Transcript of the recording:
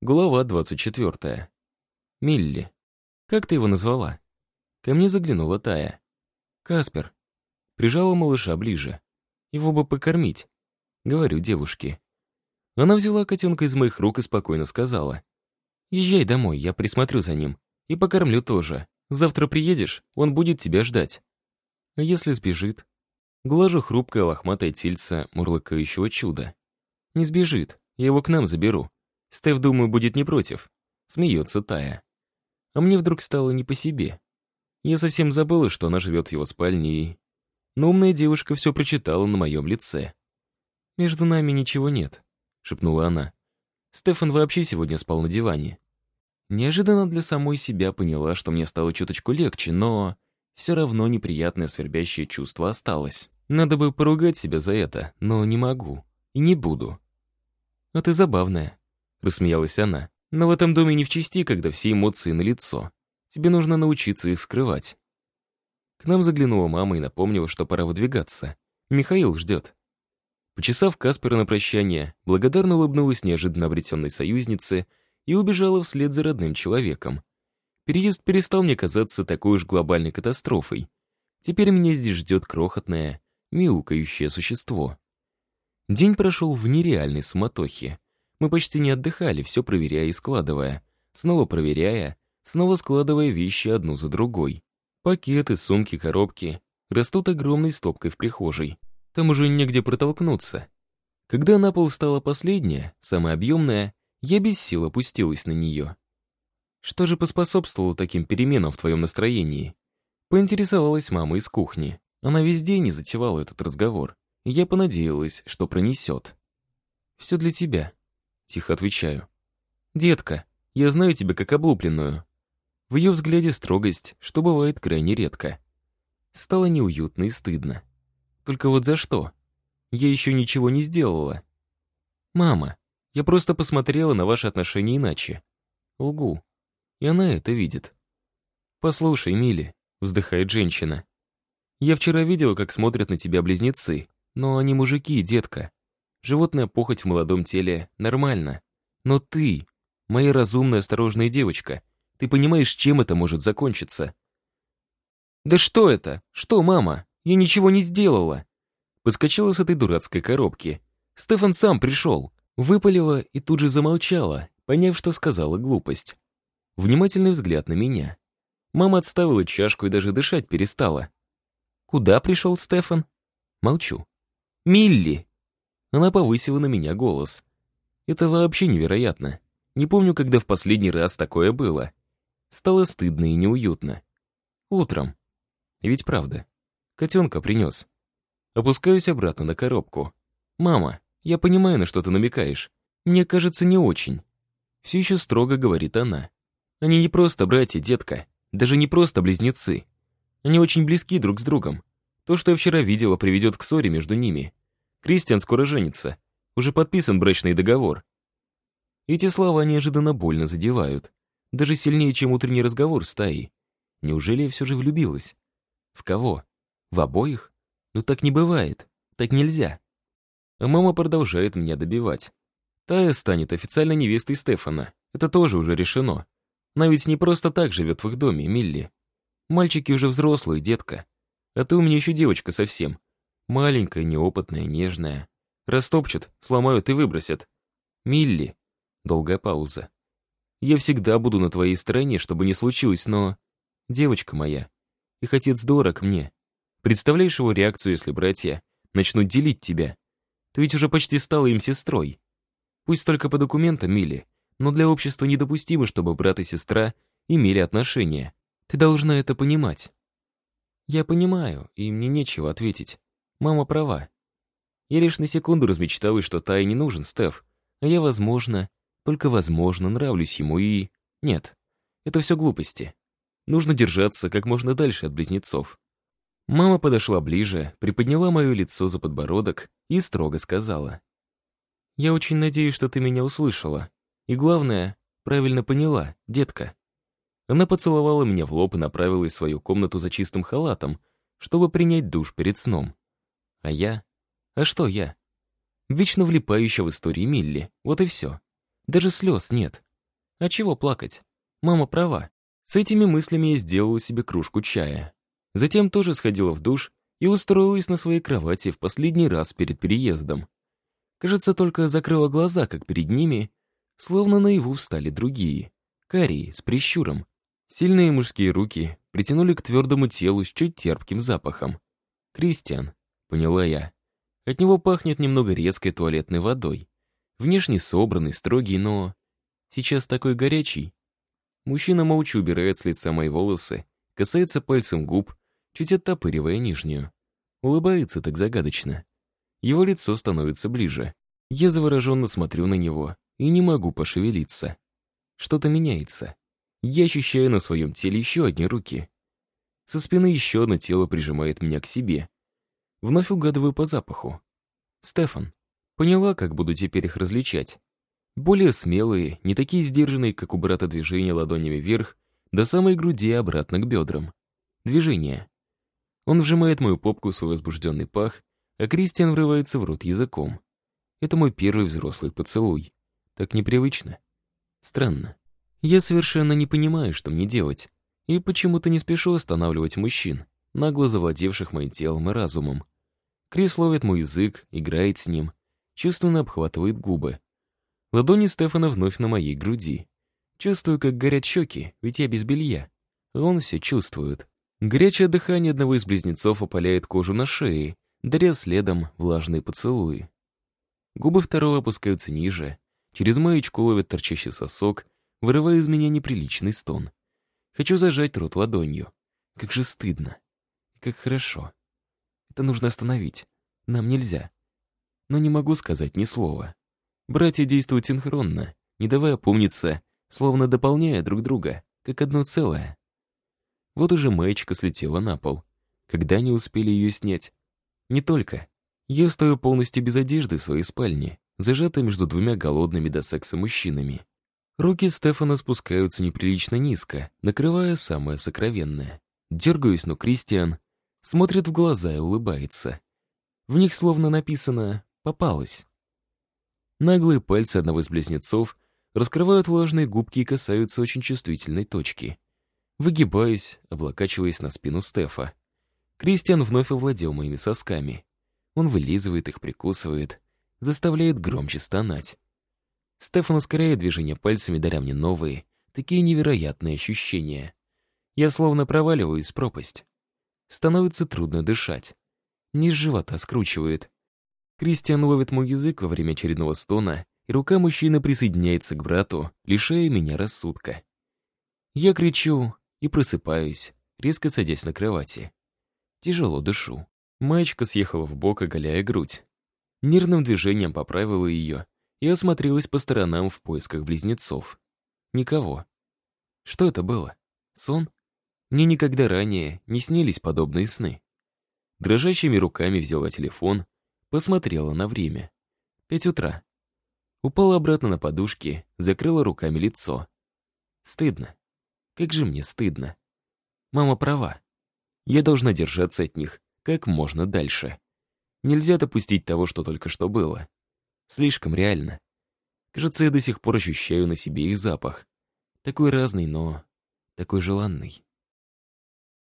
Глава 24. Милли. Как ты его назвала? Ко мне заглянула Тая. Каспер. Прижала малыша ближе. Его бы покормить. Говорю девушке. Она взяла котенка из моих рук и спокойно сказала. Езжай домой, я присмотрю за ним. И покормлю тоже. Завтра приедешь, он будет тебя ждать. А если сбежит? Глажу хрупкое лохматое тельце мурлыкающего чуда. Не сбежит, я его к нам заберу. Стеф, думаю, будет не против. Смеется Тая. А мне вдруг стало не по себе. Я совсем забыла, что она живет в его спальне и... Но умная девушка все прочитала на моем лице. «Между нами ничего нет», — шепнула она. Стефан вообще сегодня спал на диване. Неожиданно для самой себя поняла, что мне стало чуточку легче, но... Все равно неприятное свербящее чувство осталось. Надо бы поругать себя за это, но не могу. И не буду. «А ты забавная», — рассмеялась она. «Но в этом доме не в чести, когда все эмоции на лицо. Тебе нужно научиться их скрывать». К нам заглянула мама и напомнила, что пора выдвигаться. Михаил ждет. Почесав Каспера на прощание, благодарно улыбнулась неожиданно обретенной союзнице и убежала вслед за родным человеком. Переезд перестал мне казаться такой уж глобальной катастрофой. Теперь меня здесь ждет крохотное, мяукающее существо. День прошел в нереальной суматохе. Мы почти не отдыхали, все проверяя и складывая. Снова проверяя, снова складывая вещи одну за другой. Пакеты, сумки, коробки растут огромной стопкой в прихожей. Там уже негде протолкнуться. Когда на пол стала последняя, самая объемная, я без сил опустилась на нее. Что же поспособствовало таким переменам в твоем настроении? Поинтересовалась мама из кухни. Она везде не затевала этот разговор. Я понадеялась, что пронесет. «Все для тебя», Тихо отвечаю. «Детка, я знаю тебя как облупленную». В ее взгляде строгость, что бывает крайне редко. Стало неуютно и стыдно. Только вот за что? Я еще ничего не сделала. «Мама, я просто посмотрела на ваши отношения иначе». Лгу. И она это видит. «Послушай, Милли», — вздыхает женщина. «Я вчера видела, как смотрят на тебя близнецы, но они мужики, детка. Животная похоть в молодом теле нормально. Но ты, моя разумная, осторожная девочка, ты понимаешь, чем это может закончиться? «Да что это? Что, мама? Я ничего не сделала!» Подскочила с этой дурацкой коробки. Стефан сам пришел. Выпалила и тут же замолчала, поняв, что сказала глупость. Внимательный взгляд на меня. Мама отставила чашку и даже дышать перестала. «Куда пришел Стефан?» Молчу. «Милли!» Она повысила на меня голос. Это вообще невероятно. Не помню, когда в последний раз такое было. Стало стыдно и неуютно. Утром. Ведь правда. Котенка принес. Опускаюсь обратно на коробку. «Мама, я понимаю, на что ты намекаешь. Мне кажется, не очень». Все еще строго говорит она. Они не просто братья, детка. Даже не просто близнецы. Они очень близки друг с другом. То, что я вчера видела, приведет к ссоре между ними. Кристиан скоро женится. Уже подписан брачный договор. Эти слова неожиданно больно задевают. Даже сильнее, чем утренний разговор с Таей. Неужели я все же влюбилась? В кого? В обоих? Ну так не бывает. Так нельзя. А мама продолжает меня добивать. Тая станет официально невестой Стефана. Это тоже уже решено. Она ведь не просто так живет в их доме, Милли. Мальчики уже взрослые, детка. А ты у меня еще девочка совсем. Маленькая, неопытная, нежная. Растопчут, сломают и выбросят. Милли. Долгая пауза. Я всегда буду на твоей стороне, чтобы не случилось, но... Девочка моя. Их отец дорог мне. Представляешь его реакцию, если братья начнут делить тебя? Ты ведь уже почти стала им сестрой. Пусть только по документам, Милли, но для общества недопустимо, чтобы брат и сестра имели отношения. Ты должна это понимать. Я понимаю, и мне нечего ответить. Мама права. Я лишь на секунду размечталась, что Тай не нужен Стеф, а я, возможно, только возможно, нравлюсь ему и... Нет, это все глупости. Нужно держаться как можно дальше от близнецов. Мама подошла ближе, приподняла мое лицо за подбородок и строго сказала. «Я очень надеюсь, что ты меня услышала. И главное, правильно поняла, детка». Она поцеловала меня в лоб и направилась в свою комнату за чистым халатом, чтобы принять душ перед сном. А я? А что я? Вечно влипающая в истории Милли, вот и все. Даже слез нет. А чего плакать? Мама права. С этими мыслями я сделала себе кружку чая. Затем тоже сходила в душ и устроилась на своей кровати в последний раз перед переездом. Кажется, только закрыла глаза, как перед ними, словно наяву встали другие. Карие, с прищуром. Сильные мужские руки притянули к твердому телу с чуть терпким запахом. «Кристиан», — поняла я. От него пахнет немного резкой туалетной водой. Внешне собранный, строгий, но... Сейчас такой горячий. Мужчина молча убирает с лица мои волосы, касается пальцем губ, чуть оттопыривая нижнюю. Улыбается так загадочно. Его лицо становится ближе. Я завороженно смотрю на него и не могу пошевелиться. Что-то меняется. Я ощущаю на своем теле еще одни руки. Со спины еще одно тело прижимает меня к себе. Вновь угадываю по запаху. Стефан. Поняла, как буду теперь их различать. Более смелые, не такие сдержанные, как у брата движения ладонями вверх, до самой груди и обратно к бедрам. Движение. Он вжимает мою попку в свой возбужденный пах, а Кристиан врывается в рот языком. Это мой первый взрослый поцелуй. Так непривычно. Странно. Я совершенно не понимаю, что мне делать, и почему-то не спешу останавливать мужчин, нагло завладевших моим телом и разумом. Крис ловит мой язык, играет с ним, чувственно обхватывает губы. Ладони Стефана вновь на моей груди. Чувствую, как горят щеки, ведь я без белья. Он все чувствует. Горячее дыхание одного из близнецов опаляет кожу на шее, даря следом влажные поцелуи. Губы второго опускаются ниже, через маечку ловит торчащий сосок, вырывая из меня неприличный стон. Хочу зажать рот ладонью. Как же стыдно. Как хорошо. Это нужно остановить. Нам нельзя. Но не могу сказать ни слова. Братья действуют синхронно, не давая помниться, словно дополняя друг друга, как одно целое. Вот уже маечка слетела на пол. Когда они успели ее снять? Не только. Я стою полностью без одежды в своей спальне, зажата между двумя голодными до секса мужчинами. Руки Стефана спускаются неприлично низко, накрывая самое сокровенное. Дергаюсь, но Кристиан смотрит в глаза и улыбается. В них словно написано «попалась». Наглые пальцы одного из близнецов раскрывают влажные губки и касаются очень чувствительной точки. Выгибаюсь, облокачиваясь на спину Стефа. Кристиан вновь овладел моими сосками. Он вылизывает их, прикусывает, заставляет громче стонать. Стефан ускоряет движение пальцами, даря мне новые, такие невероятные ощущения. Я словно проваливаюсь в пропасть. Становится трудно дышать. Низ живота скручивает. Кристиан ловит мой язык во время очередного стона, и рука мужчины присоединяется к брату, лишая меня рассудка. Я кричу и просыпаюсь, резко садясь на кровати. Тяжело дышу. Маечка съехала в бок, оголяя грудь. Нервным движением поправила ее и осмотрелась по сторонам в поисках близнецов. Никого. Что это было? Сон? Мне никогда ранее не снились подобные сны. Дрожащими руками взяла телефон, Посмотрела на время. Пять утра. Упала обратно на подушки, закрыла руками лицо. Стыдно. Как же мне стыдно. Мама права. Я должна держаться от них как можно дальше. Нельзя допустить того, что только что было. Слишком реально. Кажется, я до сих пор ощущаю на себе их запах. Такой разный, но такой желанный.